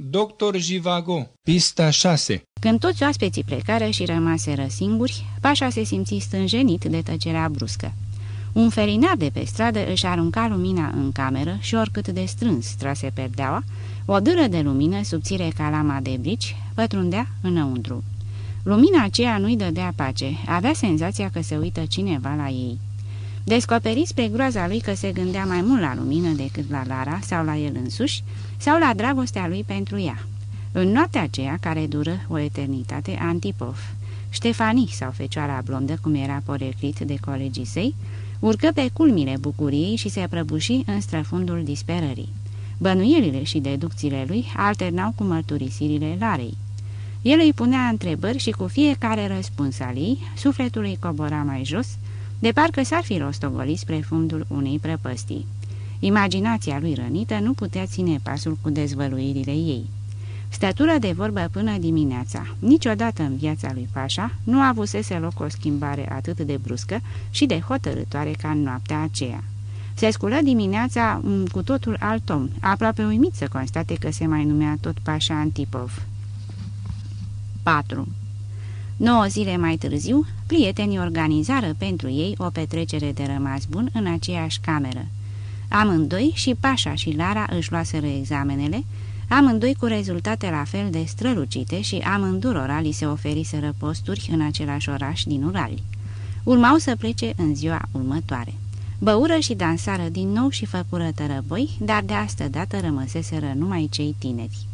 Doctor Jivago, pista 6 Când toți oaspeții plecară și rămaseră singuri, Pașa se simți stânjenit de tăcerea bruscă. Un ferinar de pe stradă își arunca lumina în cameră și oricât de strâns trase perdeaua, o dâră de lumină subțire ca lama de brici pătrundea înăuntru. Lumina aceea nu-i dădea pace, avea senzația că se uită cineva la ei. Descoperi spre groaza lui că se gândea mai mult la lumină decât la Lara sau la el însuși, sau la dragostea lui pentru ea. În noaptea aceea, care dură o eternitate, Antipov, Ștefanii sau Fecioara Blondă, cum era poreclit de colegii săi, urcă pe culmile bucuriei și se prăbuși în străfundul disperării. Bănuielile și deducțiile lui alternau cu mărturisirile Larei. El îi punea întrebări și cu fiecare răspuns al ei, sufletul îi cobora mai jos, de parcă s-ar fi rostogolit spre fundul unei prăpăstii. Imaginația lui rănită nu putea ține pasul cu dezvăluirile ei. Stătură de vorbă până dimineața. Niciodată în viața lui Pașa nu avusese loc o schimbare atât de bruscă și de hotărătoare ca în noaptea aceea. Se sculă dimineața un cu totul alt om, aproape uimit să constate că se mai numea tot Pașa Antipov. 4. Nouă zile mai târziu, prietenii organizară pentru ei o petrecere de rămas bun în aceeași cameră. Amândoi, și Pașa și Lara își luaseră examenele, amândoi cu rezultate la fel de strălucite și amândurora li se oferiseră posturi în același oraș din Urali. Urmau să plece în ziua următoare. Băură și dansară din nou și făcură tărăboi, dar de astă dată rămăseseră numai cei tineri.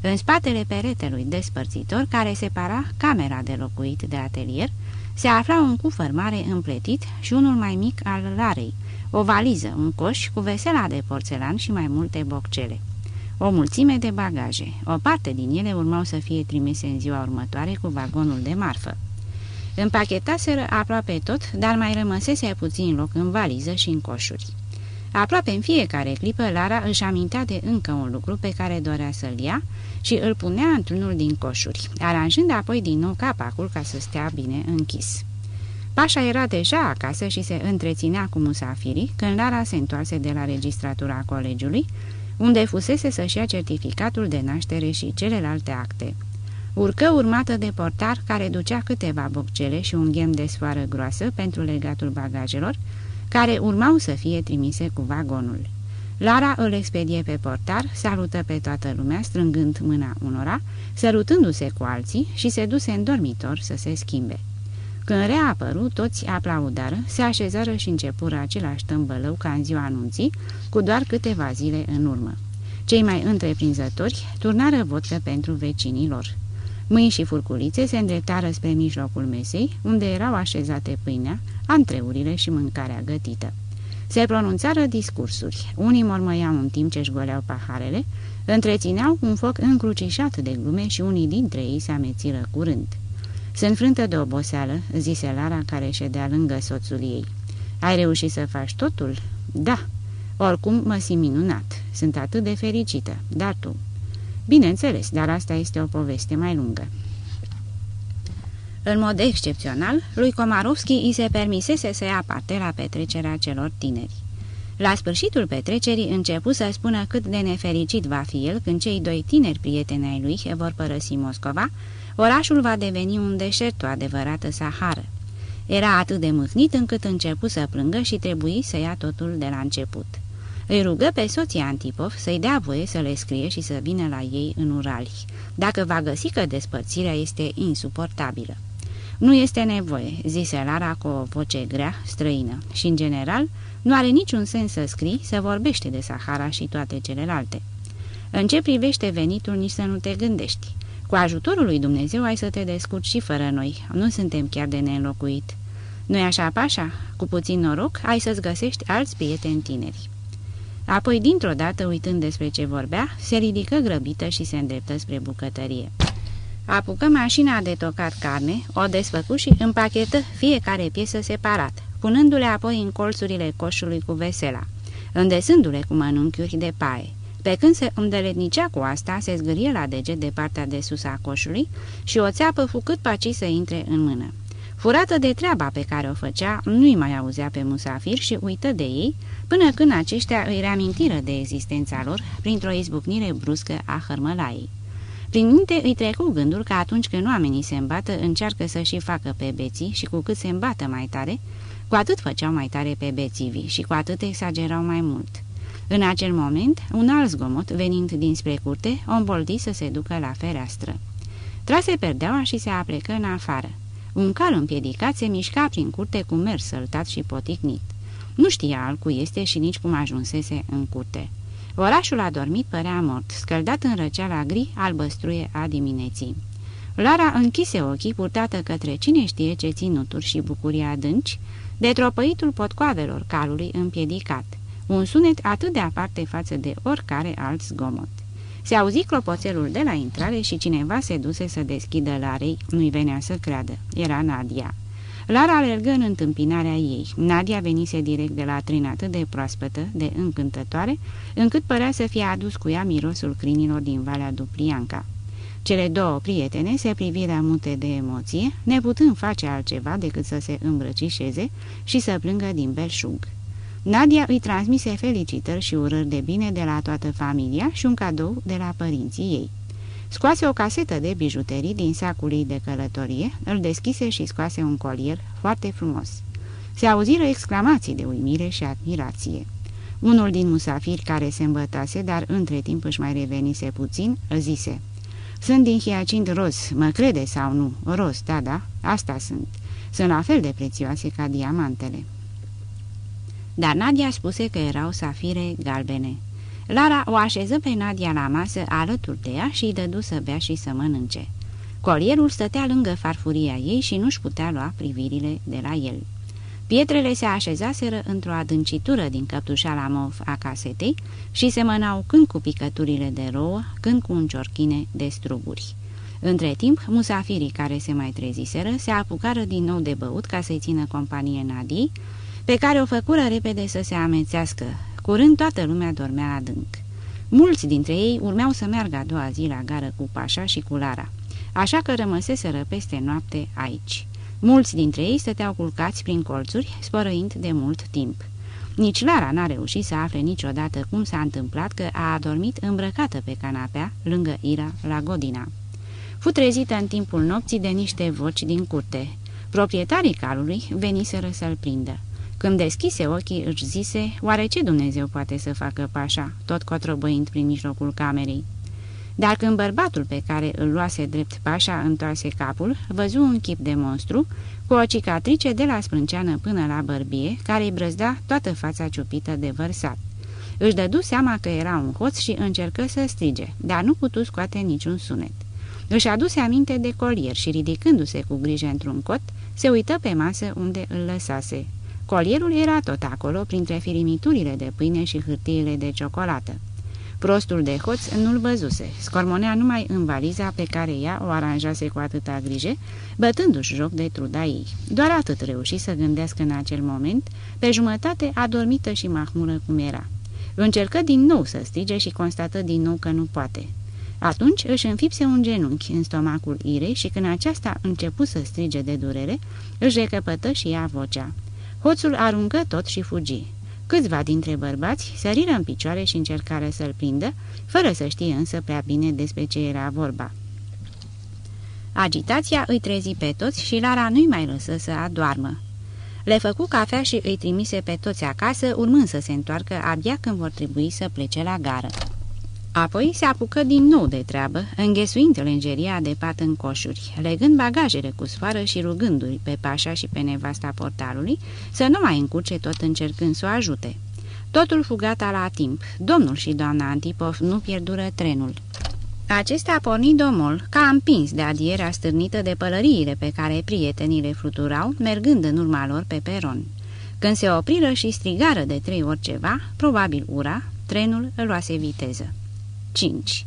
În spatele peretelui despărțitor, care separa camera de locuit de atelier, se afla un cufăr mare împletit și unul mai mic al larei, o valiză, un coș cu vesela de porțelan și mai multe boccele. O mulțime de bagaje. O parte din ele urmau să fie trimise în ziua următoare cu vagonul de marfă. Împachetaseră aproape tot, dar mai rămăsese puțin loc în valiză și în coșuri. Aproape în fiecare clipă, Lara își amintea de încă un lucru pe care dorea să-l ia și îl punea într-unul din coșuri, aranjând apoi din nou capacul ca să stea bine închis. Pașa era deja acasă și se întreținea cu musafirii când Lara se întoarse de la registratura colegiului, unde fusese să-și ia certificatul de naștere și celelalte acte. Urcă urmată de portar care ducea câteva boccele și un ghem de sfoară groasă pentru legatul bagajelor, care urmau să fie trimise cu vagonul. Lara îl expedie pe portar, salută pe toată lumea, strângând mâna unora, sărutându-se cu alții și se duse în dormitor să se schimbe. Când reapăru, toți aplaudară, se așezară și începură același tâmbălău ca în ziua anunții, cu doar câteva zile în urmă. Cei mai întreprinzători turnară vodcă pentru vecinii lor. Mâini și furculițe se îndreptară spre mijlocul mesei, unde erau așezate pâinea, antreurile și mâncarea gătită. Se pronunțară discursuri. Unii mormăiau în timp ce își goleau paharele, întrețineau un foc încrucișat de glume și unii dintre ei se amețiră curând. Sunt frântă de oboseală," zise Lara care ședea lângă soțul ei. Ai reușit să faci totul?" Da. Oricum mă simt minunat. Sunt atât de fericită. Dar tu?" Bineînțeles, dar asta este o poveste mai lungă." În mod excepțional, lui Komarovski îi se permisese să ia parte la petrecerea celor tineri. La sfârșitul petrecerii începu să spună cât de nefericit va fi el când cei doi tineri prieteni ai lui vor părăsi Moscova, orașul va deveni un deșert, o adevărată sahară. Era atât de mâhnit încât începu să plângă și trebuie să ia totul de la început. Îi rugă pe soția Antipov să-i dea voie să le scrie și să vină la ei în Urali, dacă va găsi că despărțirea este insuportabilă. Nu este nevoie," zise Lara cu o voce grea, străină, și, în general, nu are niciun sens să scrii, să vorbește de Sahara și toate celelalte. În ce privește venitul, nici să nu te gândești. Cu ajutorul lui Dumnezeu ai să te descurci și fără noi, nu suntem chiar de neînlocuit. Nu-i așa, Pașa? Cu puțin noroc, ai să-ți găsești alți prieteni tineri." Apoi, dintr-o dată, uitând despre ce vorbea, se ridică grăbită și se îndreptă spre bucătărie. Apucă mașina de tocat carne, o desfăcu și împachetă fiecare piesă separat, punându-le apoi în colțurile coșului cu vesela, îndesându-le cu mănunchiuri de paie. Pe când se îndeletnicea cu asta, se zgârie la deget de partea de sus a coșului și o țeapă fu cât paci să intre în mână. Furată de treaba pe care o făcea, nu-i mai auzea pe musafir și uită de ei, până când aceștia îi reamintiră de existența lor printr-o izbucnire bruscă a hărmălaiei. Prin minte îi trecu gândul că atunci când oamenii se îmbată, încearcă să și facă pe beții și cu cât se îmbată mai tare, cu atât făceau mai tare pe bețivii și cu atât exagerau mai mult. În acel moment, un alt zgomot, venind dinspre curte, o îmboldi să se ducă la fereastră. Trase perdeaua și se aplecă în afară. Un cal împiedicat se mișca prin curte cu mers săltat și poticnit. Nu știa al cui este și nici cum ajunsese în curte. Orașul adormit părea mort, scăldat în răceala gri albăstruie a dimineții. Lara închise ochii purtată către cine știe ce ținuturi și bucurii adânci, de tropăitul potcoavelor calului împiedicat, un sunet atât de aparte față de oricare alt zgomot. Se auzi clopoțelul de la intrare și cineva se duse să deschidă Larei, nu-i venea să creadă. Era Nadia. Lara alergă în întâmpinarea ei. Nadia venise direct de la trin atât de proaspătă, de încântătoare, încât părea să fie adus cu ea mirosul crinilor din Valea Duplianca. Cele două prietene se priviră mute de emoție, neputând face altceva decât să se îmbrăcișeze și să plângă din belșug. Nadia îi transmise felicitări și urări de bine de la toată familia și un cadou de la părinții ei. Scoase o casetă de bijuterii din sacul ei de călătorie, îl deschise și scoase un colier foarte frumos. Se auziră exclamații de uimire și admirație. Unul din musafiri care se îmbătase, dar între timp își mai revenise puțin, zise Sunt din hiacint roz, mă crede sau nu? Roz, da, da, asta sunt. Sunt la fel de prețioase ca diamantele dar Nadia spuse că erau safire galbene. Lara o așeză pe Nadia la masă alături de ea și îi dădu să bea și să mănânce. Colierul stătea lângă farfuria ei și nu-și putea lua privirile de la el. Pietrele se așezaseră într-o adâncitură din căptușala mov a casetei și se mănau când cu picăturile de rouă, când cu un ciorchine de struguri. Între timp, musafirii care se mai treziseră se apucară din nou de băut ca să-i țină companie Nadii, pe care o făcură repede să se amețească. Curând toată lumea dormea adânc. Mulți dintre ei urmeau să meargă a doua zi la gară cu Pașa și cu Lara, așa că rămăseseră peste noapte aici. Mulți dintre ei stăteau culcați prin colțuri, spărăind de mult timp. Nici Lara n-a reușit să afle niciodată cum s-a întâmplat că a adormit îmbrăcată pe canapea, lângă Ira, la Godina. Fu trezită în timpul nopții de niște voci din curte. Proprietarii calului veniseră să-l prindă. Când deschise ochii, își zise, oare ce Dumnezeu poate să facă pașa, tot cotrobăind prin mijlocul camerei? Dar când bărbatul pe care îl luase drept pașa întoarse capul, văzu un chip de monstru, cu o cicatrice de la sprânceană până la bărbie, care îi brăzda toată fața ciupită de vărsat. Își dădu seama că era un hoț și încercă să strige, dar nu putu scoate niciun sunet. Își aduse aminte de colier și, ridicându-se cu grijă într-un cot, se uită pe masă unde îl lăsase. Colierul era tot acolo, printre firimiturile de pâine și hârtiile de ciocolată. Prostul de hoț nu-l văzuse, scormonea numai în valiza pe care ea o aranjase cu atâta grijă, bătându-și joc de truda ei. Doar atât reuși să gândească în acel moment, pe jumătate adormită și mahmură cum era. Încercă din nou să strige și constată din nou că nu poate. Atunci își înfipse un genunchi în stomacul Irei și când aceasta începu să strige de durere, își recăpătă și ea vocea. Hoțul aruncă tot și fugi. Câțiva dintre bărbați săriră în picioare și încercară să-l prindă, fără să știe însă prea bine despre ce era vorba. Agitația îi trezi pe toți și Lara nu-i mai lăsă să adoarmă. Le făcu cafea și îi trimise pe toți acasă, urmând să se întoarcă abia când vor trebui să plece la gară. Apoi se apucă din nou de treabă, înghesuind lenjeria de pat în coșuri, legând bagajele cu sfoară și rugându-i pe pașa și pe nevasta portalului să nu mai încurce tot încercând să o ajute. Totul fugata la timp. Domnul și doamna Antipov nu pierdură trenul. Acesta porni domol, ca împins de adierea stârnită de pălăriile pe care prietenii le fluturau, mergând în urma lor pe peron. Când se opriră și strigară de trei ori ceva, probabil ura, trenul îl luase viteză. 5.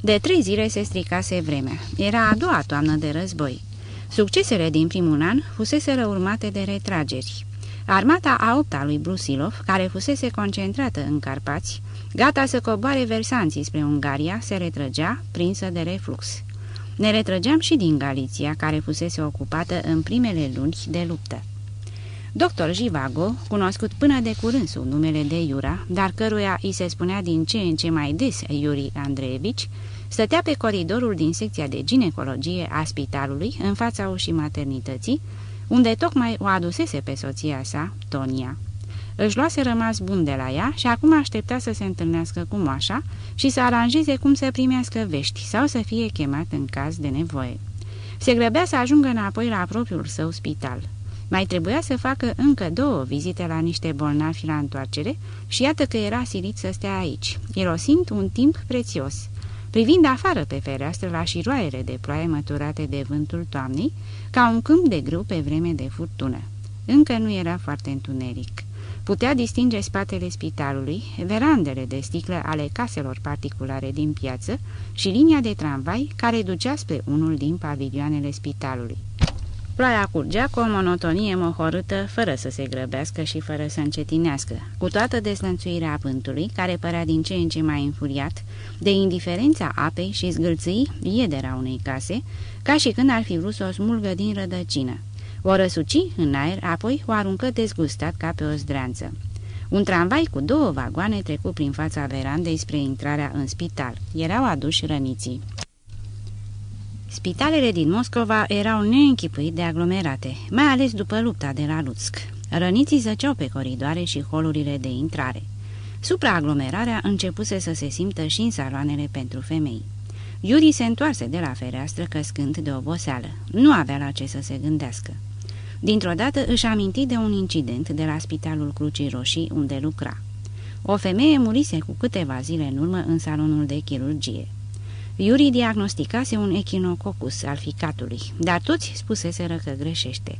De trei zile se stricase vremea. Era a doua toamnă de război. Succesele din primul an fuseseră urmate de retrageri. Armata a opta lui Brusilov, care fusese concentrată în Carpați, gata să coboare versanții spre Ungaria, se retrăgea, prinsă de reflux. Ne retrăgeam și din Galiția, care fusese ocupată în primele luni de luptă. Doctor Jivago, cunoscut până de curând sub numele de Iura, dar căruia îi se spunea din ce în ce mai des Iuri Andreevici, stătea pe coridorul din secția de ginecologie a spitalului, în fața ușii maternității, unde tocmai o adusese pe soția sa, Tonia. Își luase rămas bun de la ea și acum aștepta să se întâlnească cu moașa și să aranjeze cum să primească vești sau să fie chemat în caz de nevoie. Se grăbea să ajungă înapoi la propriul său spital. Mai trebuia să facă încă două vizite la niște bolnavi la întoarcere și iată că era silit să stea aici, irosind un timp prețios. Privind afară pe fereastră la șiroaiele de ploaie măturate de vântul toamnei, ca un câmp de grâu pe vreme de furtună. Încă nu era foarte întuneric. Putea distinge spatele spitalului, verandele de sticlă ale caselor particulare din piață și linia de tramvai care ducea spre unul din pavilioanele spitalului. Ploaia curgea cu o monotonie mohorâtă, fără să se grăbească și fără să încetinească, cu toată dezlănțuirea vântului, care părea din ce în ce mai înfuriat, de indiferența apei și zgâlțâi iedera unei case, ca și când ar fi vrut să o smulgă din rădăcină. O răsuci în aer, apoi o aruncă dezgustat ca pe o zdreanță. Un tramvai cu două vagoane trecu prin fața verandei spre intrarea în spital. Erau aduși răniții. Spitalele din Moscova erau neînchipuit de aglomerate, mai ales după lupta de la Lutsk. Răniții zăceau pe coridoare și holurile de intrare. Supraaglomerarea începuse să se simtă și în saloanele pentru femei. Iuri se întoarse de la fereastră căscând de oboseală. Nu avea la ce să se gândească. Dintr-o dată își aminti de un incident de la Spitalul Crucii Roșii unde lucra. O femeie murise cu câteva zile în urmă în salonul de chirurgie. Iuri diagnosticase un echinococus al ficatului, dar toți spuseseră că greșește.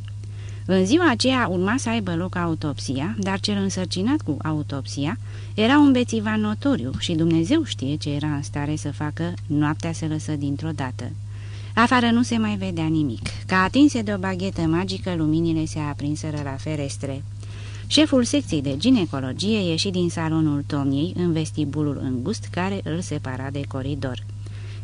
În ziua aceea urma să aibă loc autopsia, dar cel însărcinat cu autopsia era un bețivan notoriu și Dumnezeu știe ce era în stare să facă, noaptea se lăsă dintr-o dată. Afară nu se mai vedea nimic. Ca atinse de o baghetă magică, luminile se aprinseră la ferestre. Șeful secției de ginecologie ieși din salonul Tomiei în vestibulul îngust care îl separa de coridor.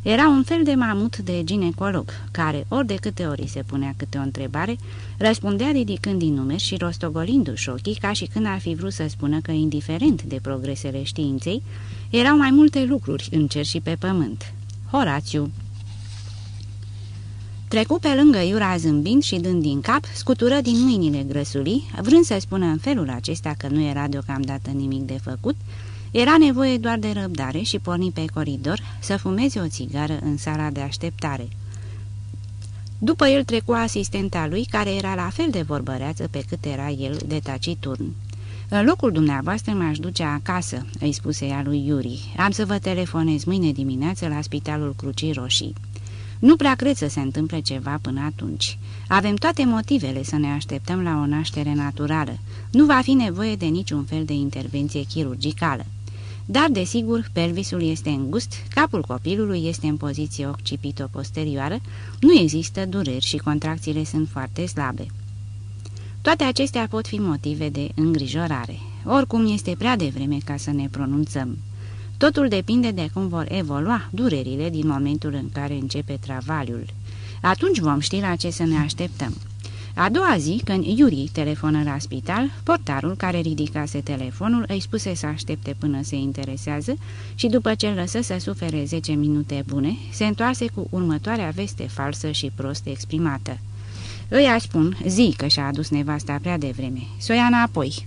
Era un fel de mamut de ginecolog, care, ori de câte ori se punea câte o întrebare, răspundea ridicând din numeri și rostogolindu-și ochii ca și când ar fi vrut să spună că, indiferent de progresele științei, erau mai multe lucruri în cer și pe pământ. Horațiu Trecu pe lângă Iura zâmbind și dând din cap, scutură din mâinile grăsulii, vrând să spună în felul acesta că nu era deocamdată nimic de făcut, era nevoie doar de răbdare și porni pe coridor să fumeze o țigară în sala de așteptare. După el trecu asistenta lui, care era la fel de vorbăreață pe cât era el de taciturn. În locul dumneavoastră m-aș duce acasă," îi spuse ea lui Iuri. Am să vă telefonez mâine dimineață la Spitalul Crucii Roșii." Nu prea cred să se întâmple ceva până atunci. Avem toate motivele să ne așteptăm la o naștere naturală. Nu va fi nevoie de niciun fel de intervenție chirurgicală. Dar, desigur, pelvisul este îngust, capul copilului este în poziție occipito-posterioară, nu există dureri și contracțiile sunt foarte slabe. Toate acestea pot fi motive de îngrijorare. Oricum este prea devreme ca să ne pronunțăm. Totul depinde de cum vor evolua durerile din momentul în care începe travaliul. Atunci vom ști la ce să ne așteptăm. A doua zi, când Iuri telefonă la spital, portarul care ridicase telefonul îi spuse să aștepte până se interesează și după ce îl lăsă să sufere 10 minute bune, se întoarse cu următoarea veste falsă și prost exprimată. Îi spun, zi că și-a adus nevasta prea devreme, să o ia înapoi.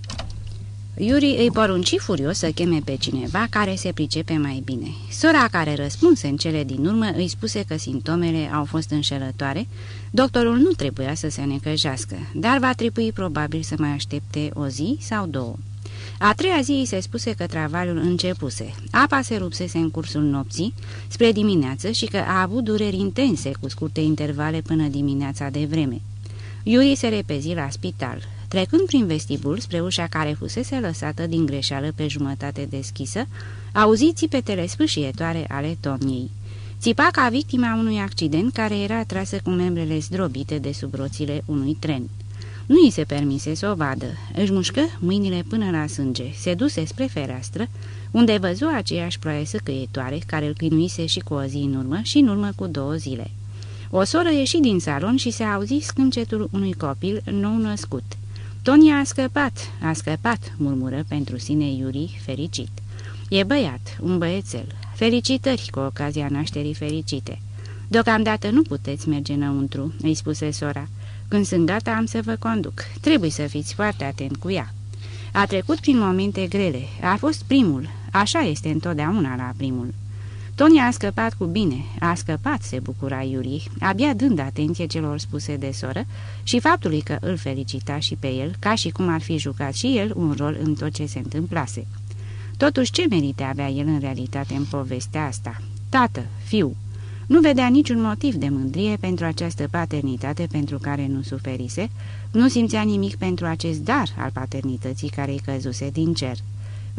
Iuri îi porunci furios să cheme pe cineva care se pricepe mai bine. Sora care răspunse în cele din urmă îi spuse că simptomele au fost înșelătoare, doctorul nu trebuia să se necăjească, dar va trebui probabil să mai aștepte o zi sau două. A treia zi îi se spuse că travaliul începuse. Apa se rupsese în cursul nopții, spre dimineață și că a avut dureri intense cu scurte intervale până dimineața de vreme. Iuri se repezi la spital. Trecând prin vestibul spre ușa care fusese lăsată din greșeală pe jumătate deschisă, auzi țipetele sfâșietoare ale Toniei. Țipa ca victima unui accident care era trasă cu membrele zdrobite de sub roțile unui tren. Nu îi se permise să o vadă. Își mușcă mâinile până la sânge, se duse spre fereastră, unde văzu aceeași ploaie săcăietoare care îl chinuise și cu o zi în urmă și în urmă cu două zile. O soră ieși din salon și se auzi scâncetul unui copil nou născut. Tonia a scăpat, a scăpat, murmură pentru sine Iuri, fericit. E băiat, un băiețel. Felicitări cu ocazia nașterii fericite. Deocamdată nu puteți merge înăuntru, îi spuse sora. Când sunt gata am să vă conduc. Trebuie să fiți foarte atent cu ea. A trecut prin momente grele. A fost primul. Așa este întotdeauna la primul. Tonia a scăpat cu bine, a scăpat, se bucura Iuri, abia dând atenție celor spuse de soră și faptului că îl felicita și pe el, ca și cum ar fi jucat și el un rol în tot ce se întâmplase. Totuși, ce merite avea el în realitate în povestea asta? Tată, fiu. Nu vedea niciun motiv de mândrie pentru această paternitate pentru care nu suferise, nu simțea nimic pentru acest dar al paternității care îi căzuse din cer.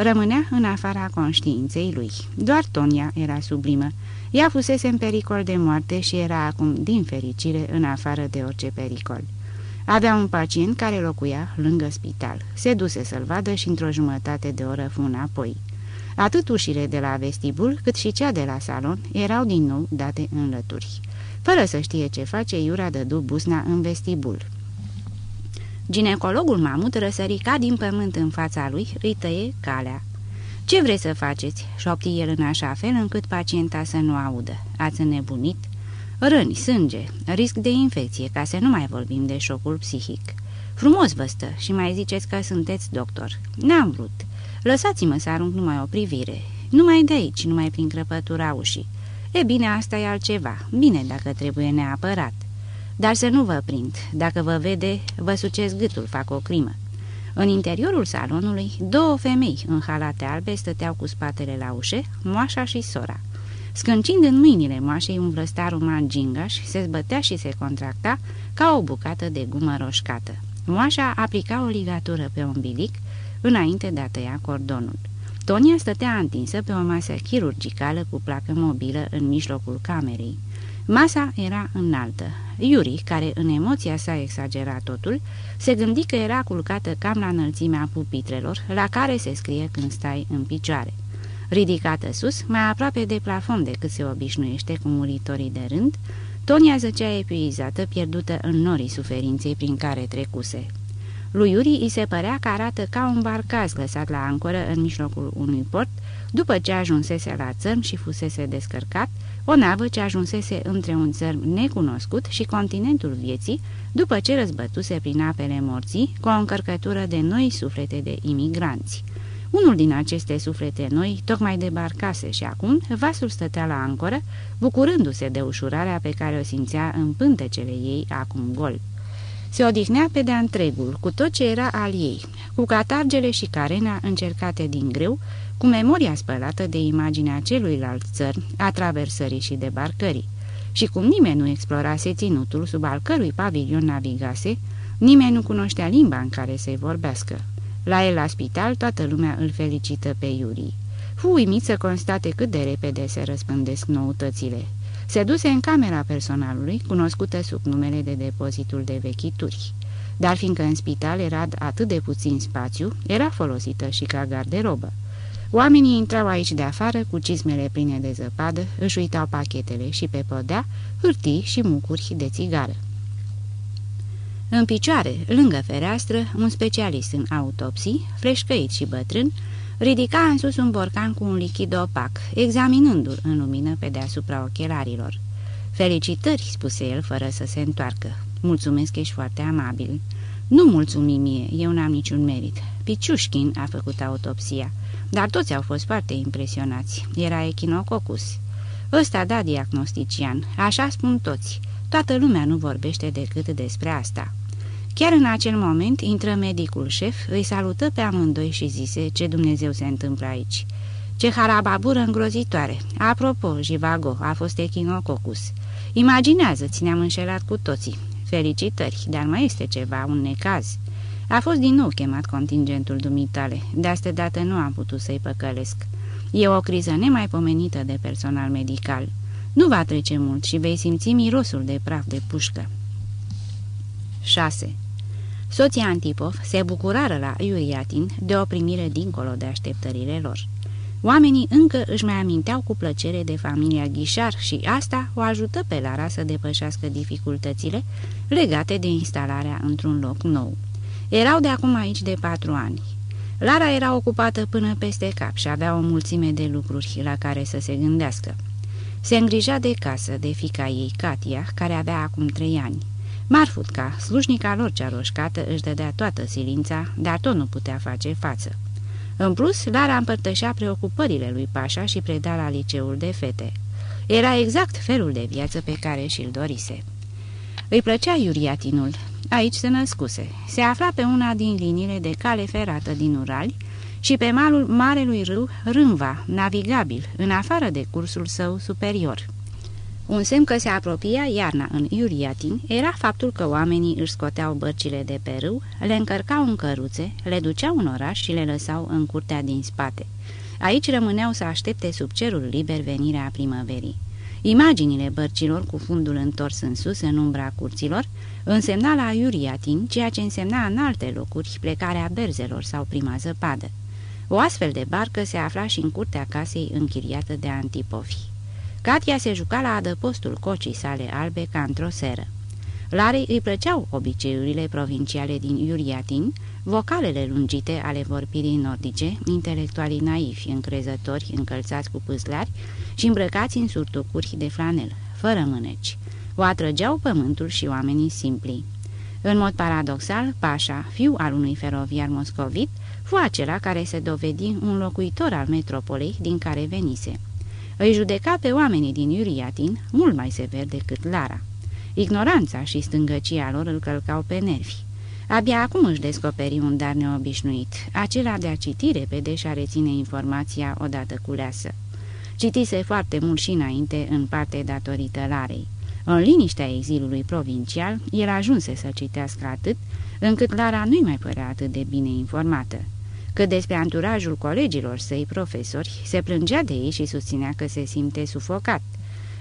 Rămânea în afara conștiinței lui. Doar Tonia era sublimă. Ea fusese în pericol de moarte și era acum, din fericire, în afară de orice pericol. Avea un pacient care locuia lângă spital. Se duse să-l vadă și într-o jumătate de oră fu înapoi. Atât ușile de la vestibul, cât și cea de la salon erau din nou date în lături. Fără să știe ce face, Iura dădu buzna în vestibul. Ginecologul mamut răsărica din pământ în fața lui, îi tăie calea. Ce vreți să faceți?" șopti el în așa fel încât pacienta să nu audă. Ați înnebunit?" Răni, sânge, risc de infecție, ca să nu mai vorbim de șocul psihic. Frumos vă stă și mai ziceți că sunteți doctor. N-am vrut. Lăsați-mă să arunc numai o privire. Numai de aici, numai prin crăpătura ușii. E bine, asta e altceva. Bine dacă trebuie neapărat. Dar să nu vă prind. Dacă vă vede, vă sucesc gâtul, fac o crimă. În interiorul salonului, două femei în halate albe stăteau cu spatele la ușe, moașa și sora. Scâncind în mâinile moașei un vlăstar uman gingaș, se zbătea și se contracta ca o bucată de gumă roșcată. Moașa aplica o ligatură pe umbilic înainte de a tăia cordonul. Tonia stătea întinsă pe o masă chirurgicală cu placă mobilă în mijlocul camerei. Masa era înaltă. Iuri, care în emoția sa exagera totul, se gândi că era culcată cam la înălțimea pupitrelor, la care se scrie când stai în picioare. Ridicată sus, mai aproape de plafon decât se obișnuiește cu muritorii de rând, Tonia zăcea epuizată, pierdută în norii suferinței prin care trecuse. Lui Iuri îi se părea că arată ca un barcaz lăsat la ancoră în mijlocul unui port, după ce ajunsese la țărm și fusese descărcat, o navă ce ajunsese între un țărm necunoscut și continentul vieții, după ce răzbătuse prin apele morții cu o încărcătură de noi suflete de imigranți. Unul din aceste suflete noi tocmai debarcase și acum vasul stătea la ancoră, bucurându-se de ușurarea pe care o simțea în pântecele ei acum gol. Se odihnea pe de-a întregul, cu tot ce era al ei, cu catargele și carena încercate din greu, cu memoria spălată de imaginea celuilalt țări, a traversării și debarcării. Și cum nimeni nu explorase ținutul sub al cărui pavilion navigase, nimeni nu cunoștea limba în care să-i vorbească. La el la spital toată lumea îl felicită pe Iuri. Fu uimit să constate cât de repede se răspândesc noutățile. Se duse în camera personalului, cunoscută sub numele de depozitul de vechituri. Dar fiindcă în spital era atât de puțin spațiu, era folosită și ca garderobă. Oamenii intrau aici de afară cu cizmele pline de zăpadă, își uitau pachetele și pe podea hârtii și mucuri de țigară. În picioare, lângă fereastră, un specialist în autopsii, freșcăit și bătrân, ridica în sus un borcan cu un lichid opac, examinându-l în lumină pe deasupra ochelarilor. Felicitări, spuse el fără să se întoarcă. Mulțumesc, ești foarte amabil. Nu mulțumi mie, eu n-am niciun merit. Piciușkin a făcut autopsia, dar toți au fost foarte impresionați. Era echinococus. Ăsta da diagnostician, așa spun toți. Toată lumea nu vorbește decât despre asta. Chiar în acel moment intră medicul șef, îi salută pe amândoi și zise ce Dumnezeu se întâmplă aici. Ce harababură îngrozitoare! Apropo, Jivago, a fost echinococus. Imaginează-ți, ne-am înșelat cu toții. Felicitări, dar mai este ceva, un necaz. A fost din nou chemat contingentul dumitale, de astă dată nu am putut să-i păcălesc. E o criză nemaipomenită de personal medical. Nu va trece mult și vei simți mirosul de praf de pușcă. 6. Soția Antipov se bucurară la Iuriatin de o primire dincolo de așteptările lor. Oamenii încă își mai aminteau cu plăcere de familia Ghișar și asta o ajută pe Lara să depășească dificultățile legate de instalarea într-un loc nou. Erau de acum aici de patru ani. Lara era ocupată până peste cap și avea o mulțime de lucruri la care să se gândească. Se îngrija de casă de fica ei, Katia, care avea acum trei ani. Marfutca, slujnica lor cea roșcată, își dădea toată silința, dar tot nu putea face față. În plus, Lara împărtășea preocupările lui Pașa și preda la liceul de fete. Era exact felul de viață pe care și-l dorise. Îi plăcea Iuriatinul. Aici se născuse. Se afla pe una din liniile de cale ferată din Urali și pe malul marelui râu Râmva, navigabil, în afară de cursul său superior. Un semn că se apropia iarna în Iuriatin era faptul că oamenii își scoteau bărcile de pe râu, le încărcau în căruțe, le duceau în oraș și le lăsau în curtea din spate. Aici rămâneau să aștepte sub cerul liber venirea primăverii. Imaginile bărcilor cu fundul întors în sus în umbra curților însemna la Iuriatin ceea ce însemna în alte locuri plecarea berzelor sau prima zăpadă. O astfel de barcă se afla și în curtea casei închiriată de antipofi. Katia se juca la adăpostul cocii sale albe ca într-o seră. Larei îi plăceau obiceiurile provinciale din Iuriatin, vocalele lungite ale vorbirii nordice, intelectualii naivi, încrezători, încălțați cu pâslari și îmbrăcați în surtucuri de flanel, fără mâneci. O atrăgeau pământul și oamenii simpli. În mod paradoxal, Pașa, fiu al unui feroviar moscovit, fu acela care se dovedi un locuitor al metropolei din care venise. Îi judeca pe oamenii din Iuriatin mult mai sever decât Lara. Ignoranța și stângăcia lor îl călcau pe nervi. Abia acum își descoperi un dar neobișnuit, acela de a citi repede și a reține informația odată culeasă. Citise foarte mult și înainte, în parte datorită Larei. În liniștea exilului provincial, el ajunse să citească atât, încât Lara nu-i mai părea atât de bine informată. Că despre anturajul colegilor săi profesori se plângea de ei și susținea că se simte sufocat.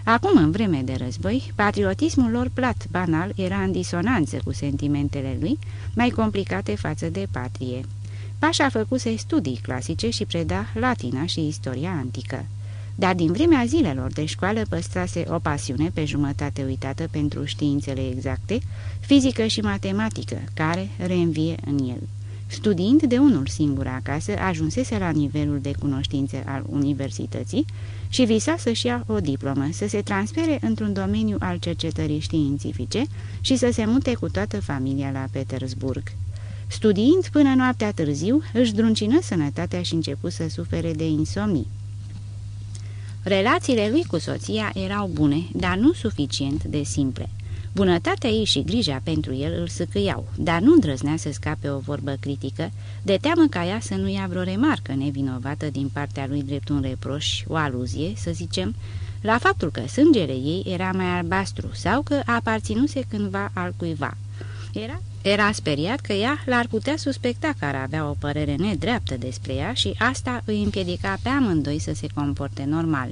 Acum, în vreme de război, patriotismul lor plat, banal, era în disonanță cu sentimentele lui, mai complicate față de patrie. Pașa făcuse studii clasice și preda latina și istoria antică. Dar din vremea zilelor de școală păstrase o pasiune pe jumătate uitată pentru științele exacte, fizică și matematică, care reînvie în el. Studiind de unul singur acasă, ajunsese la nivelul de cunoștințe al universității și visa să-și ia o diplomă, să se transfere într-un domeniu al cercetării științifice și să se mute cu toată familia la Petersburg. Studiind până noaptea târziu, își druncină sănătatea și începu să sufere de insomnii. Relațiile lui cu soția erau bune, dar nu suficient de simple. Bunătatea ei și grija pentru el îl săcăiau, dar nu îndrăznea să scape o vorbă critică, de teamă ca ea să nu ia vreo remarcă nevinovată din partea lui drept un reproș, o aluzie, să zicem, la faptul că sângele ei era mai albastru sau că aparținuse cândva al cuiva. Era, era speriat că ea l-ar putea suspecta că ar avea o părere nedreaptă despre ea și asta îi împiedica pe amândoi să se comporte normal.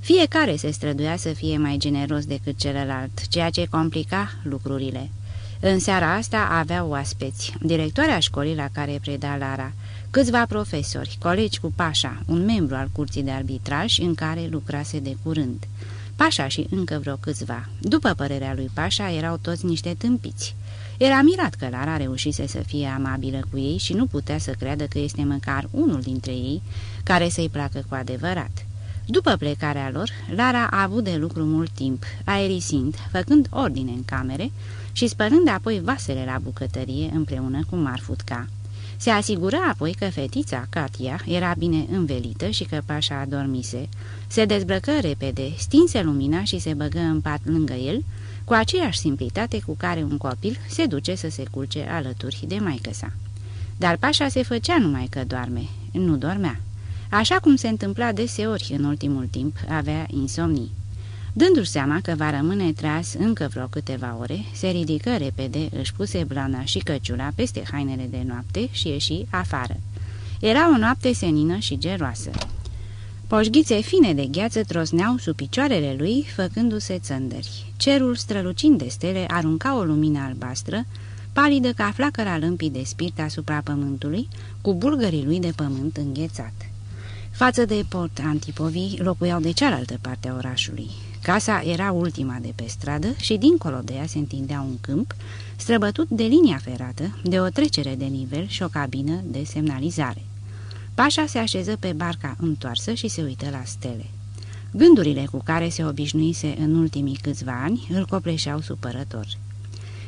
Fiecare se străduia să fie mai generos decât celălalt, ceea ce complica lucrurile. În seara asta avea oaspeți, directoarea școlii la care preda Lara, câțiva profesori, colegi cu Pașa, un membru al curții de arbitraj în care lucrase de curând. Pașa și încă vreo câțiva. După părerea lui Pașa, erau toți niște tâmpiți. Era mirat că Lara reușise să fie amabilă cu ei și nu putea să creadă că este măcar unul dintre ei care să-i placă cu adevărat. După plecarea lor, Lara a avut de lucru mult timp, aerisind, făcând ordine în camere și spălând apoi vasele la bucătărie împreună cu Marfutca. Se asigura apoi că fetița, Katia, era bine învelită și că pașa adormise. Se dezbrăcă repede, stinse lumina și se băgă în pat lângă el, cu aceeași simplitate cu care un copil se duce să se culce alături de maică sa. Dar pașa se făcea numai că doarme, nu dormea. Așa cum se întâmpla deseori în ultimul timp, avea insomnii. Dându-și seama că va rămâne tras încă vreo câteva ore, se ridică repede, își puse blana și căciula peste hainele de noapte și ieși afară. Era o noapte senină și geroasă. Poșghițe fine de gheață trosneau sub picioarele lui, făcându-se țândări. Cerul strălucind de stele arunca o lumină albastră, palidă ca flacăra lâmpii de spirit asupra pământului, cu bulgării lui de pământ înghețat. Față de Port Antipovi, locuiau de cealaltă parte a orașului. Casa era ultima de pe stradă și dincolo de ea se întindea un câmp, străbătut de linia ferată, de o trecere de nivel și o cabină de semnalizare. Pașa se așeză pe barca întoarsă și se uită la stele. Gândurile cu care se obișnuise în ultimii câțiva ani îl copleșeau supărător.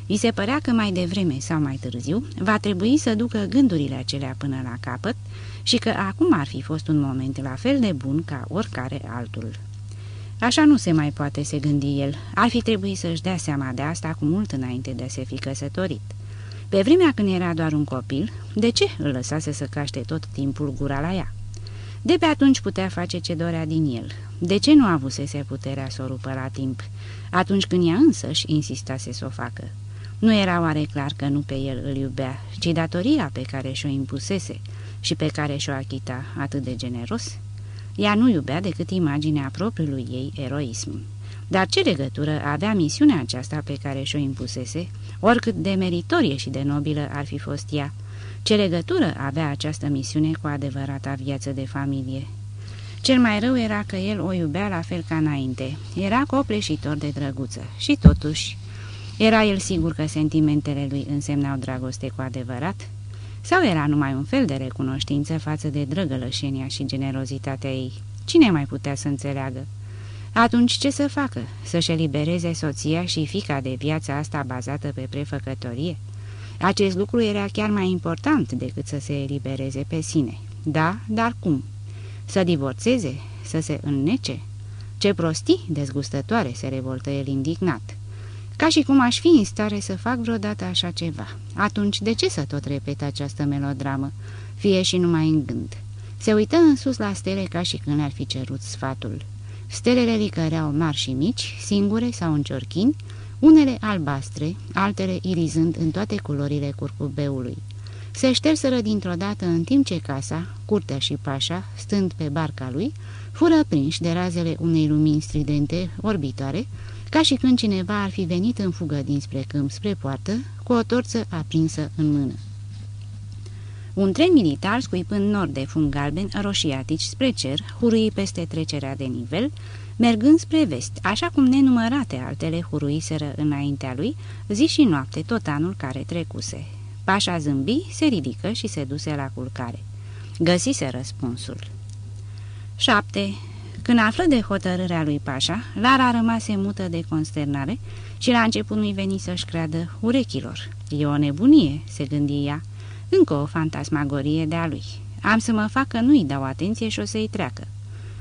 I se părea că mai devreme sau mai târziu va trebui să ducă gândurile acelea până la capăt și că acum ar fi fost un moment la fel de bun ca oricare altul. Așa nu se mai poate se gândi el. Ar fi trebuit să-și dea seama de asta cu mult înainte de a se fi căsătorit. Pe vremea când era doar un copil, de ce îl lăsase să caște tot timpul gura la ea? De pe atunci putea face ce dorea din el. De ce nu avusese puterea să o rupă la timp, atunci când ea însăși insistase să o facă? Nu era oare clar că nu pe el îl iubea, ci datoria pe care și-o impusese și pe care și-o achita atât de generos? Ea nu iubea decât imaginea propriului ei eroism. Dar ce legătură avea misiunea aceasta pe care și-o impusese, oricât de meritorie și de nobilă ar fi fost ea? Ce legătură avea această misiune cu adevărata viață de familie? Cel mai rău era că el o iubea la fel ca înainte. Era copleșitor de drăguță și totuși... Era el sigur că sentimentele lui însemnau dragoste cu adevărat? Sau era numai un fel de recunoștință față de drăgălășenia și generozitatea ei? Cine mai putea să înțeleagă? Atunci ce să facă? Să-și elibereze soția și fica de viața asta bazată pe prefăcătorie? Acest lucru era chiar mai important decât să se elibereze pe sine. Da, dar cum? Să divorțeze? Să se înnece? Ce prostii dezgustătoare se revoltă el indignat. Ca și cum aș fi în stare să fac vreodată așa ceva. Atunci, de ce să tot repet această melodramă, fie și numai în gând? Se uită în sus la stele ca și când ar fi cerut sfatul. Stelele licăreau mari și mici, singure sau în ciorchini, unele albastre, altele irizând în toate culorile curcubeului. Se șterseră dintr-o dată în timp ce casa, curtea și pașa, stând pe barca lui, fură prinși de razele unei lumini stridente, orbitoare, ca și când cineva ar fi venit în fugă dinspre câmp spre poartă, cu o torță aprinsă în mână. Un tren militar, scuipând nord de fum galben, roșiatici spre cer, hurui peste trecerea de nivel, mergând spre vest, așa cum nenumărate altele huruiseră înaintea lui, zi și noapte tot anul care trecuse. Pașa zâmbi, se ridică și se duse la culcare. Găsise răspunsul. 7. Când află de hotărârea lui Pașa, Lara rămase mută de consternare și la început nu-i veni să-și creadă urechilor. E o nebunie, se gândi ea, încă o fantasmagorie de-a lui. Am să mă fac că nu-i dau atenție și o să-i treacă.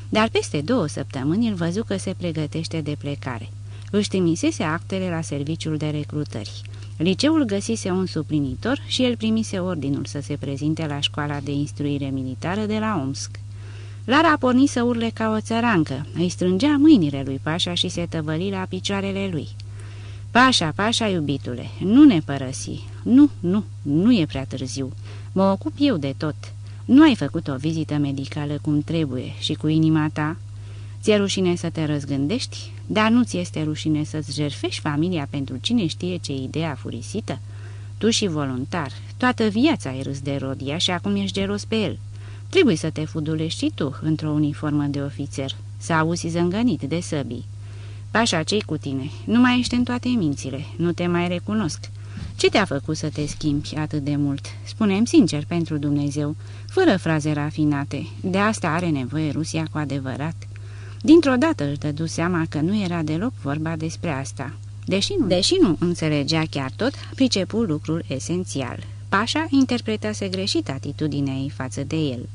Dar peste două săptămâni îl văzu că se pregătește de plecare. Își trimisese actele la serviciul de recrutări. Liceul găsise un suplinitor și el primise ordinul să se prezinte la școala de instruire militară de la Omsk. Lara a pornit să urle ca o țărancă, îi strângea mâinile lui Pașa și se tăvăli la picioarele lui. Pașa, Pașa, iubitule, nu ne părăsi. Nu, nu, nu e prea târziu. Mă ocup eu de tot. Nu ai făcut o vizită medicală cum trebuie și cu inima ta? Ți-e rușine să te răzgândești? Dar nu ți este rușine să-ți jerfești familia pentru cine știe ce idee furisită? Tu și voluntar, toată viața ai râs de Rodia și acum ești gelos pe el. Trebuie să te fudulești și tu într-o uniformă de ofițer, să auzi zângănit de săbii. Pașa, ce cu tine? Nu mai ești în toate mințile, nu te mai recunosc. Ce te-a făcut să te schimbi atât de mult? Spunem sincer pentru Dumnezeu, fără fraze rafinate. De asta are nevoie Rusia cu adevărat. Dintr-o dată își dădu seama că nu era deloc vorba despre asta. Deși nu, deși nu înțelegea chiar tot, pricepu lucrul esențial. Pașa interpretase greșit atitudinea ei față de el.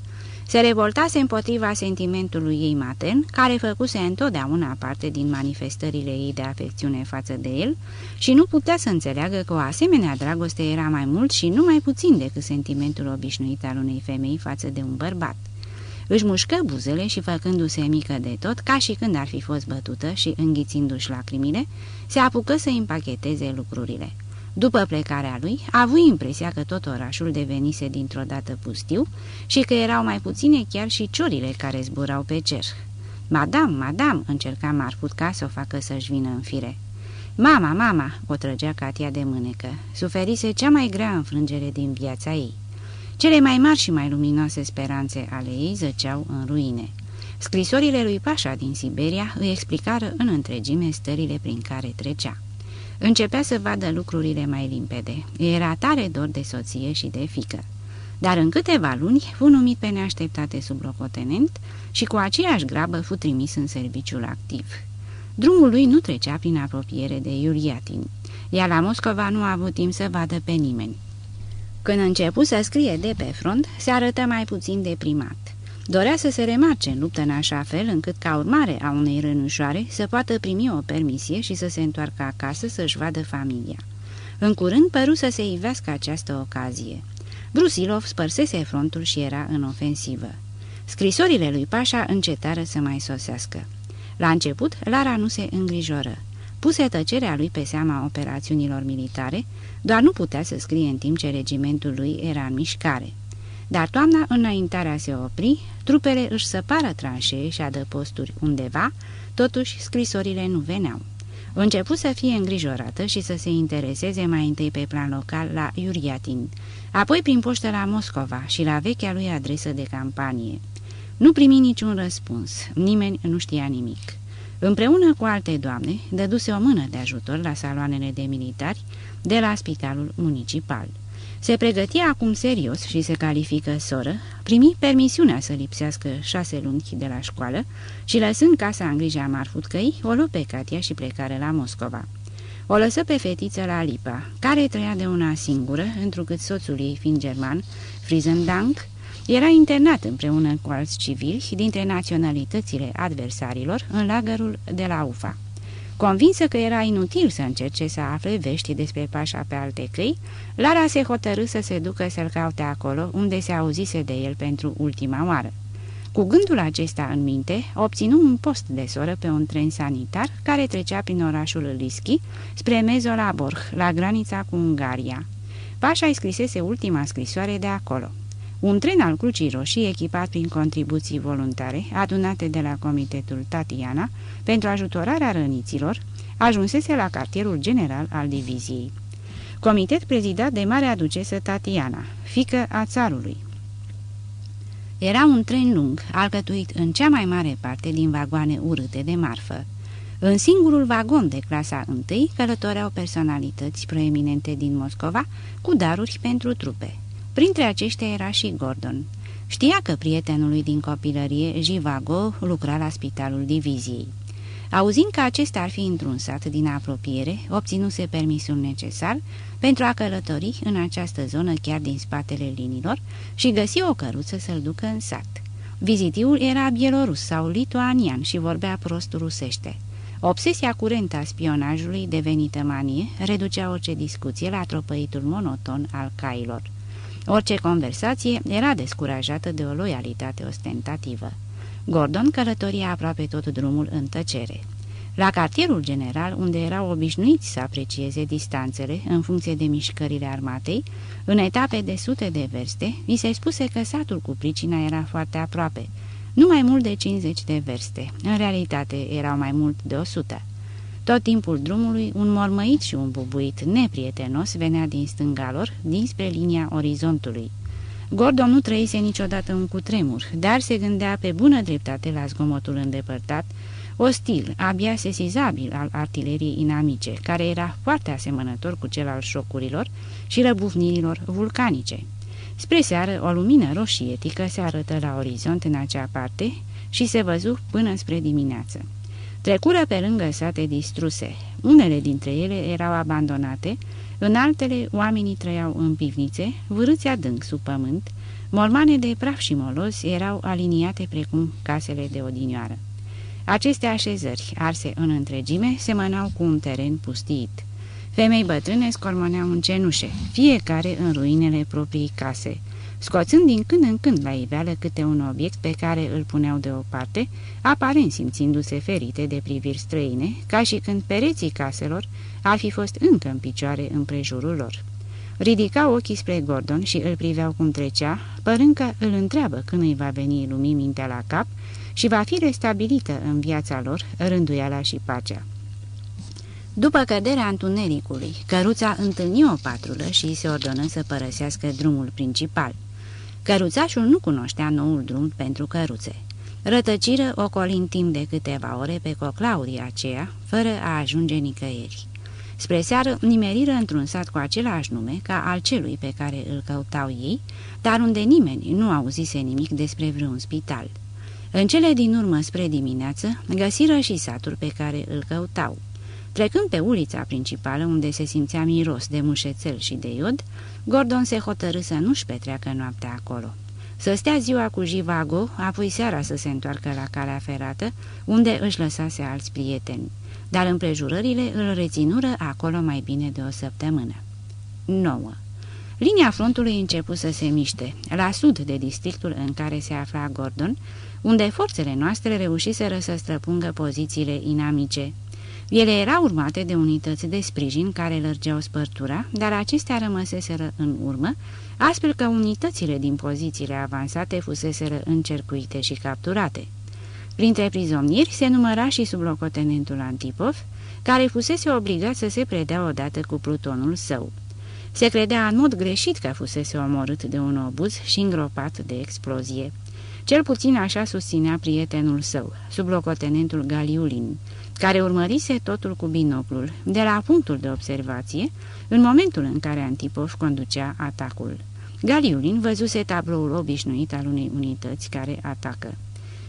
Se revoltase împotriva sentimentului ei matern, care făcuse întotdeauna parte din manifestările ei de afecțiune față de el și nu putea să înțeleagă că o asemenea dragoste era mai mult și nu mai puțin decât sentimentul obișnuit al unei femei față de un bărbat. Își mușcă buzele și făcându-se mică de tot, ca și când ar fi fost bătută și înghițindu-și lacrimile, se apucă să împacheteze lucrurile. După plecarea lui, a avut impresia că tot orașul devenise dintr-o dată pustiu și că erau mai puține chiar și ciorile care zburau pe cer. Madame, madame, încerca Marfutca să o facă să-și vină în fire. Mama, mama, o trăgea Katia de mânecă. Suferise cea mai grea înfrângere din viața ei. Cele mai mari și mai luminoase speranțe ale ei zăceau în ruine. Scrisorile lui Pașa din Siberia îi explicară în întregime stările prin care trecea. Începea să vadă lucrurile mai limpede. Era tare dor de soție și de fică. Dar în câteva luni fu numit pe neașteptate sublocotenent și cu aceeași grabă fu trimis în serviciul activ. Drumul lui nu trecea prin apropiere de Iuriatin, iar la Moscova nu a avut timp să vadă pe nimeni. Când început să scrie de pe front, se arătă mai puțin deprimat. Dorea să se remarce în luptă în așa fel încât ca urmare a unei rănușoare să poată primi o permisie și să se întoarcă acasă să-și vadă familia. În curând păru să se ivească această ocazie. Brusilov spărsese frontul și era în ofensivă. Scrisorile lui Pașa încetară să mai sosească. La început, Lara nu se îngrijoră. Puse tăcerea lui pe seama operațiunilor militare, doar nu putea să scrie în timp ce regimentul lui era în mișcare. Dar toamna înaintarea se opri, trupele își săpară tranșee și adăposturi undeva, totuși scrisorile nu veneau. Început să fie îngrijorată și să se intereseze mai întâi pe plan local la Iuriatin, apoi prin poștă la Moscova și la vechea lui adresă de campanie. Nu primi niciun răspuns, nimeni nu știa nimic. Împreună cu alte doamne, dăduse o mână de ajutor la saloanele de militari de la spitalul municipal. Se pregătia acum serios și se califică soră, primi permisiunea să lipsească șase luni de la școală și lăsând casa în grija marfutcăi, o luă pe Katia și plecare la Moscova. O lăsă pe fetiță la Lipa, care trăia de una singură, întrucât soțul ei, fiind german, Friesendank, era internat împreună cu alți civili dintre naționalitățile adversarilor în lagărul de la Ufa. Convinsă că era inutil să încerce să afle vești despre pașa pe alte căi, Lara se hotărâ să se ducă să-l caute acolo unde se auzise de el pentru ultima oară. Cu gândul acesta în minte, obținu un post de soră pe un tren sanitar care trecea prin orașul Lischi spre Mezolaborh, la granița cu Ungaria. Pașa îi scrisese ultima scrisoare de acolo. Un tren al Crucii Roșii, echipat prin contribuții voluntare, adunate de la Comitetul Tatiana, pentru ajutorarea răniților, ajunsese la cartierul general al diviziei. Comitet prezidat de mare aducesă Tatiana, fică a țarului. Era un tren lung, alcătuit în cea mai mare parte din vagoane urâte de marfă. În singurul vagon de clasa întâi călătoreau personalități proeminente din Moscova cu daruri pentru trupe. Printre aceștia era și Gordon. Știa că prietenul lui din copilărie, Jivago, lucra la spitalul diviziei. Auzind că acesta ar fi întrunsat din apropiere, obținuse permisul necesar pentru a călători în această zonă chiar din spatele linilor și găsi o căruță să-l ducă în sat. Vizitiul era bielorus sau lituanian și vorbea prost rusește. Obsesia curentă a spionajului, devenită manie, reducea orice discuție la tropăitul monoton al cailor. Orice conversație era descurajată de o loialitate ostentativă. Gordon călătoria aproape tot drumul în tăcere. La cartierul general, unde erau obișnuiți să aprecieze distanțele în funcție de mișcările armatei, în etape de sute de verste, vi se spuse că satul cu pricina era foarte aproape, nu mai mult de 50 de verste, în realitate erau mai mult de 100. Tot timpul drumului, un mormăit și un bubuit neprietenos venea din stânga lor, dinspre linia orizontului. Gordon nu trăise niciodată un cutremur, dar se gândea pe bună dreptate la zgomotul îndepărtat, ostil, abia sesizabil al artileriei inamice, care era foarte asemănător cu cel al șocurilor și răbufnirilor vulcanice. Spre seară, o lumină roșietică se arătă la orizont în acea parte și se văzu până spre dimineață. Trecură pe lângă sate distruse. Unele dintre ele erau abandonate, în altele oamenii trăiau în pivnițe, vârâți adânc sub pământ, mormane de praf și molos erau aliniate precum casele de odinioară. Aceste așezări, arse în întregime, semănau cu un teren pustiit. Femei bătrâne scormoneau în cenușe, fiecare în ruinele proprii case, scoțând din când în când la iveală câte un obiect pe care îl puneau deoparte, aparent simțindu-se ferite de priviri străine, ca și când pereții caselor ar fi fost încă în picioare în prejurul lor. Ridica ochii spre Gordon și îl priveau cum trecea, părând că îl întreabă când îi va veni lumii mintea la cap și va fi restabilită în viața lor rânduiala și pacea. După căderea întunericului, căruța întâlni o patrulă și se ordonă să părăsească drumul principal. Căruțașul nu cunoștea noul drum pentru căruțe. Rătăciră ocolind timp de câteva ore pe coclaurii aceea, fără a ajunge nicăieri. Spre seară nimeriră într-un sat cu același nume ca al celui pe care îl căutau ei, dar unde nimeni nu auzise nimic despre vreun spital. În cele din urmă spre dimineață, găsiră și satul pe care îl căutau. Trecând pe ulița principală, unde se simțea miros de mușețel și de iod, Gordon se hotărâ să nu-și petreacă noaptea acolo. Să stea ziua cu Jivago, apoi seara să se întoarcă la calea ferată, unde își lăsase alți prieteni. Dar împrejurările îl reținură acolo mai bine de o săptămână. 9. Linia frontului început să se miște, la sud de districtul în care se afla Gordon, unde forțele noastre reușiseră să străpungă pozițiile inamice. Ele erau urmate de unități de sprijin care lărgeau spărtura, dar acestea rămăseseră în urmă, astfel că unitățile din pozițiile avansate fuseseră încercuite și capturate. Printre prizonieri se număra și sublocotenentul Antipov, care fusese obligat să se predea odată cu plutonul său. Se credea în mod greșit că fusese omorât de un obuz și îngropat de explozie. Cel puțin așa susținea prietenul său, sublocotenentul Galiulin, care urmărise totul cu binoclul, de la punctul de observație, în momentul în care Antipov conducea atacul. Galiulin văzuse tabloul obișnuit al unei unități care atacă.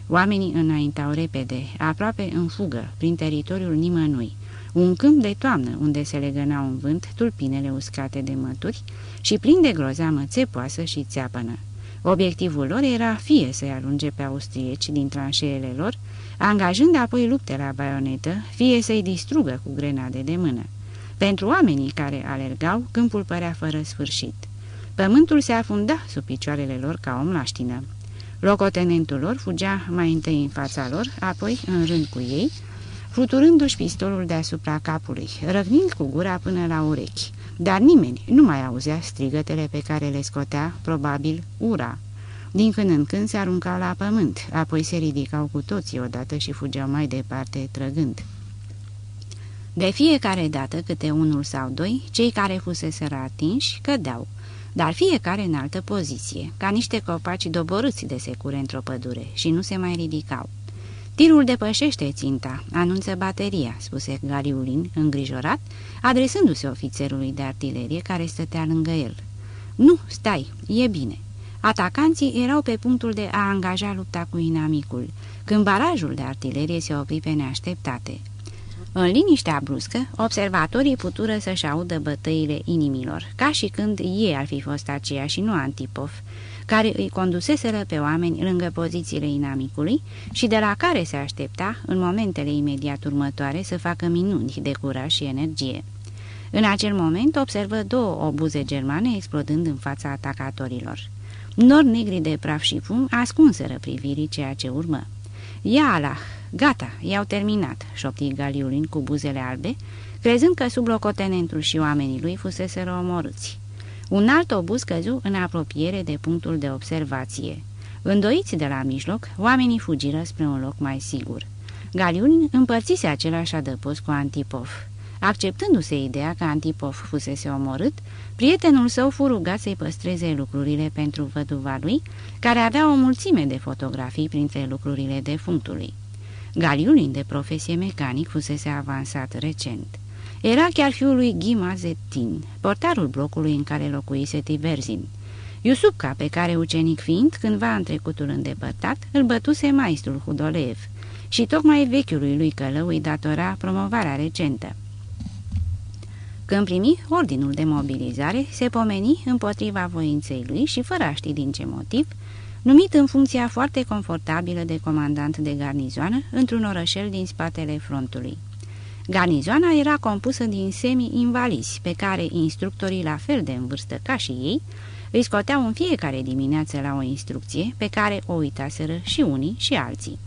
Oamenii înaintau repede, aproape în fugă, prin teritoriul nimănui, un câmp de toamnă unde se legănau în vânt tulpinele uscate de mături și plin de grozeamă țepoasă și țeapănă. Obiectivul lor era fie să-i alunge pe austrieci din tranșeele lor, angajând apoi lupte la baionetă, fie să-i distrugă cu grenade de mână. Pentru oamenii care alergau, câmpul părea fără sfârșit. Pământul se afunda sub picioarele lor ca o mlaștină. Locotenentul lor fugea mai întâi în fața lor, apoi în rând cu ei, fluturându-și pistolul deasupra capului, răgnind cu gura până la urechi. Dar nimeni nu mai auzea strigătele pe care le scotea, probabil, ura. Din când în când se aruncau la pământ, apoi se ridicau cu toții odată și fugeau mai departe, trăgând. De fiecare dată, câte unul sau doi, cei care fuseseră atinși cădeau, dar fiecare în altă poziție, ca niște copaci doborâți de secure într-o pădure și nu se mai ridicau. Tirul depășește ținta, anunță bateria," spuse Galiulin, îngrijorat, adresându-se ofițerului de artilerie care stătea lângă el. Nu, stai, e bine." Atacanții erau pe punctul de a angaja lupta cu inamicul, când barajul de artilerie se opri pe neașteptate. În liniștea bruscă, observatorii putură să-și audă bătăile inimilor, ca și când ei ar fi fost aceia și nu Antipov, care îi conduseseră pe oameni lângă pozițiile inamicului și de la care se aștepta, în momentele imediat următoare, să facă minuni de curaj și energie. În acel moment observă două obuze germane explodând în fața atacatorilor. Nori negri de praf și fum ascunseră privirii ceea ce urmă. Ia Allah! Gata, i-au terminat!" șopti Galiulin cu buzele albe, crezând că sublocotenentul și oamenii lui fusese omorâți. Un alt obuz căzu în apropiere de punctul de observație. Îndoiți de la mijloc, oamenii fugiră spre un loc mai sigur. Galiulin împărțise același adăpost cu Antipov. Acceptându-se ideea că Antipov fusese omorât, prietenul său fu rugat să-i păstreze lucrurile pentru văduva lui, care avea o mulțime de fotografii printre lucrurile defunctului. Galiulin de profesie mecanic fusese avansat recent. Era chiar fiul lui Ghima Zettin, portarul blocului în care locuise Tiverzin. Iusupca, pe care ucenic fiind, cândva în trecutul îndepărtat, îl bătuse maestrul Hudolev și tocmai vechiului lui călău îi datora promovarea recentă. Când primi ordinul de mobilizare, se pomeni împotriva voinței lui și fără a ști din ce motiv, numit în funcția foarte confortabilă de comandant de garnizoană într-un orășel din spatele frontului. Garnizoana era compusă din semi-invalizi, pe care instructorii la fel de în vârstă ca și ei îi scoteau în fiecare dimineață la o instrucție pe care o uitaseră și unii și alții.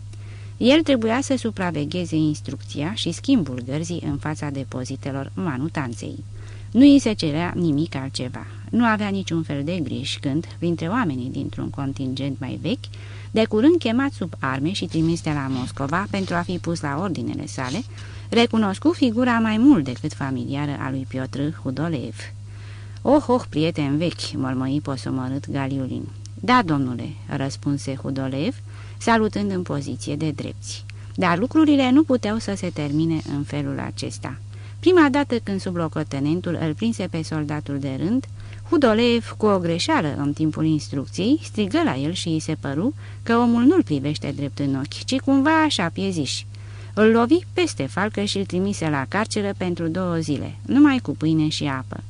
El trebuia să supravegheze instrucția și schimbul gărzii în fața depozitelor manutanței. Nu îi se cerea nimic altceva. Nu avea niciun fel de griji când, printre oamenii dintr-un contingent mai vechi, de curând chemat sub arme și trimis de la Moscova pentru a fi pus la ordinele sale, recunoscu figura mai mult decât familiară a lui Piotr Hudolev. Oh, oh, prieten vechi, mormăi posomorât Galiulin. Da, domnule," răspunse Hudolev, salutând în poziție de drepți. Dar lucrurile nu puteau să se termine în felul acesta. Prima dată când sublocotenentul îl prinse pe soldatul de rând, Hudolev, cu o greșeală în timpul instrucției, strigă la el și îi se păru că omul nu-l privește drept în ochi, ci cumva așa pieziși. Îl lovi peste falcă și îl trimise la carceră pentru două zile, numai cu pâine și apă.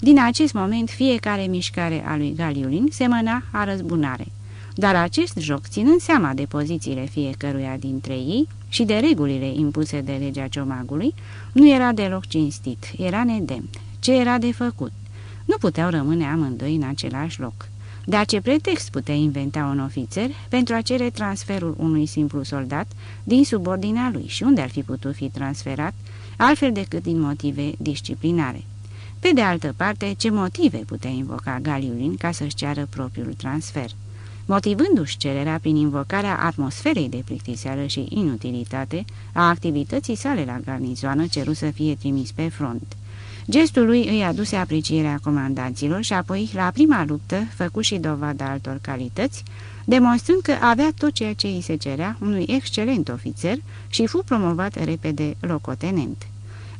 Din acest moment, fiecare mișcare a lui Galiulin semăna a răzbunare. Dar acest joc, ținând seama de pozițiile fiecăruia dintre ei și de regulile impuse de legea ciomagului, nu era deloc cinstit, era nedemn. Ce era de făcut? Nu puteau rămâne amândoi în același loc. Dar ce pretext putea inventa un ofițer pentru a cere transferul unui simplu soldat din subordinea lui și unde ar fi putut fi transferat, altfel decât din motive disciplinare? Pe de altă parte, ce motive putea invoca Galiulin ca să-și ceară propriul transfer? Motivându-și cererea prin invocarea atmosferei de plictiseală și inutilitate a activității sale la garnizoană ceru să fie trimis pe front. Gestul lui îi aduse aprecierea comandanților și apoi, la prima luptă, făcu și dovada altor calități, demonstrând că avea tot ceea ce îi se cerea unui excelent ofițer și fu promovat repede locotenent.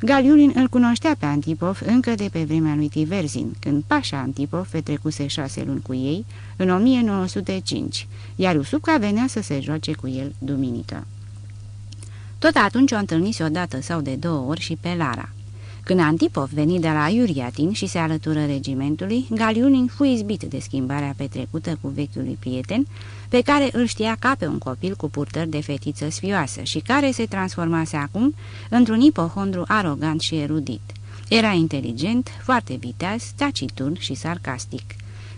Galiulin îl cunoștea pe Antipov încă de pe vremea lui Tiverzin, când Pașa Antipov petrecuse șase luni cu ei în 1905, iar Usuca venea să se joace cu el duminică. Tot atunci o întâlnise odată sau de două ori și pe Lara. Când Antipov veni de la Iuriatin și se alătură regimentului, Galiunin fu izbit de schimbarea petrecută cu vechiului prieten, pe care îl știa ca pe un copil cu purtări de fetiță sfioasă și care se transformase acum într-un ipohondru arogant și erudit. Era inteligent, foarte viteaz, taciturn și sarcastic.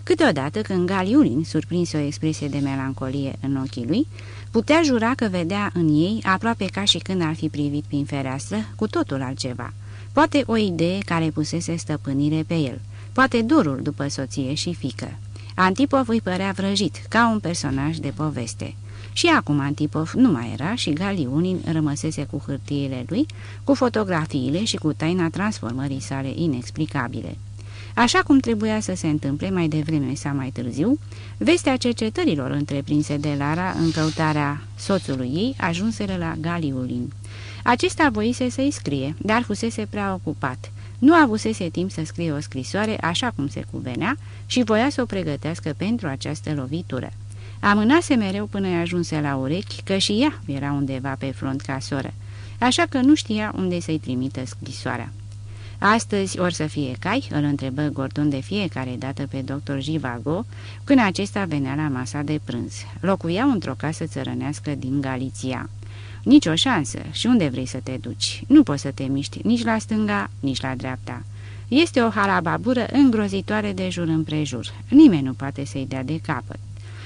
Câteodată, când Galiulin surprinse o expresie de melancolie în ochii lui, putea jura că vedea în ei, aproape ca și când ar fi privit prin fereastră, cu totul altceva – Poate o idee care pusese stăpânire pe el, poate dorul după soție și fică. Antipov îi părea vrăjit, ca un personaj de poveste. Și acum Antipov nu mai era și Galiunin rămăsese cu hârtiile lui, cu fotografiile și cu taina transformării sale inexplicabile. Așa cum trebuia să se întâmple mai devreme sau mai târziu, vestea cercetărilor întreprinse de Lara în căutarea soțului ei ajunseră la Galiulin. Acesta voise să-i scrie, dar fusese prea ocupat. Nu avusese timp să scrie o scrisoare așa cum se cuvenea și voia să o pregătească pentru această lovitură. Amânase mereu până i ajunse la urechi că și ea era undeva pe front ca soră, așa că nu știa unde să-i trimită scrisoarea. Astăzi or să fie cai?" îl întrebă Gordon de fiecare dată pe doctor Jivago, când acesta venea la masa de prânz. Locuiau într-o casă țărănească din Galiția. Nici o șansă. Și unde vrei să te duci? Nu poți să te miști nici la stânga, nici la dreapta. Este o halababură îngrozitoare de jur împrejur. Nimeni nu poate să-i dea de capăt.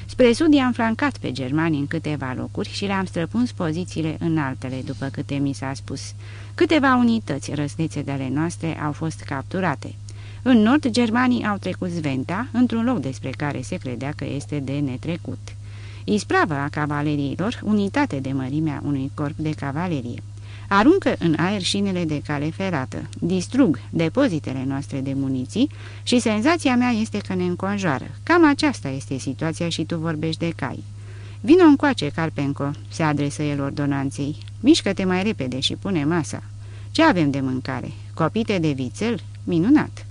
Spre sud i-am flancat pe germani în câteva locuri și le-am străpuns pozițiile în altele, după câte mi s-a spus. Câteva unități răsnețe de ale noastre au fost capturate. În nord, germanii au trecut Zventa, într-un loc despre care se credea că este de netrecut. Ispravă a cavaleriilor, unitate de mărimea unui corp de cavalerie. Aruncă în aer șinele de cale ferată, distrug depozitele noastre de muniții și senzația mea este că ne înconjoară. Cam aceasta este situația și tu vorbești de cai. Vino încoace, Carpenco, se adresă el ordonanței. Mișcă-te mai repede și pune masa. Ce avem de mâncare? Copite de vițel? Minunat!